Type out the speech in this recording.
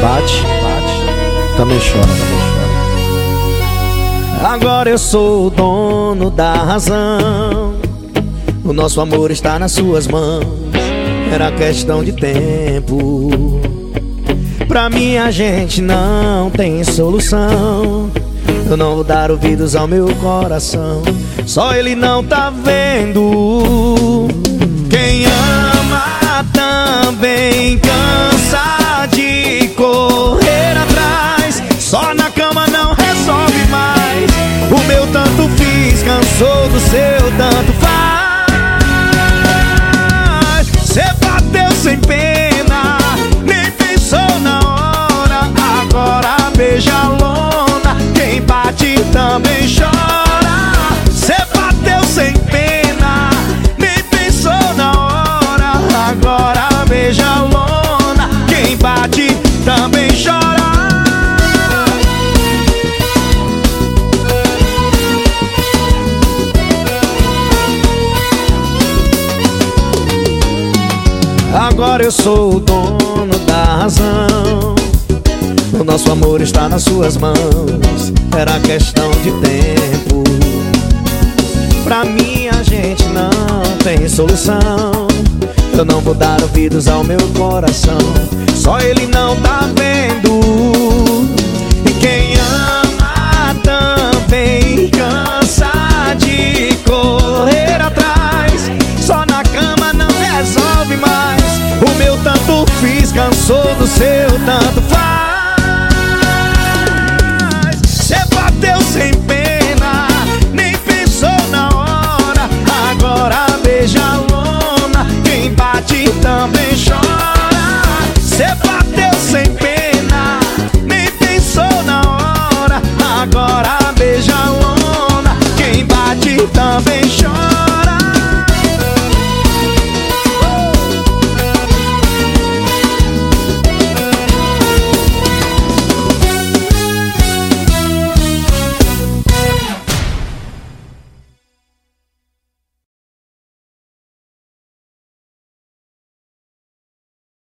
bate, bate, também chora. Agora eu sou o dono da razão. O nosso amor está nas suas mãos. Era questão de tempo. Pra mim a gente não tem solução. Eu não vou dar ouvidos ao meu coração. Só ele não tá vendo. Quem ama também cansou do seu tanto faz. Cê bateu sem pena, nem pensou na hora. Agora beija Agora eu sou o dono da razão. O nosso amor está nas suas mãos. Era questão de tempo. Pra mim a gente não tem solução. Eu não vou dar ouvidos ao meu coração. Só ele não tá todo seu, tanto faz.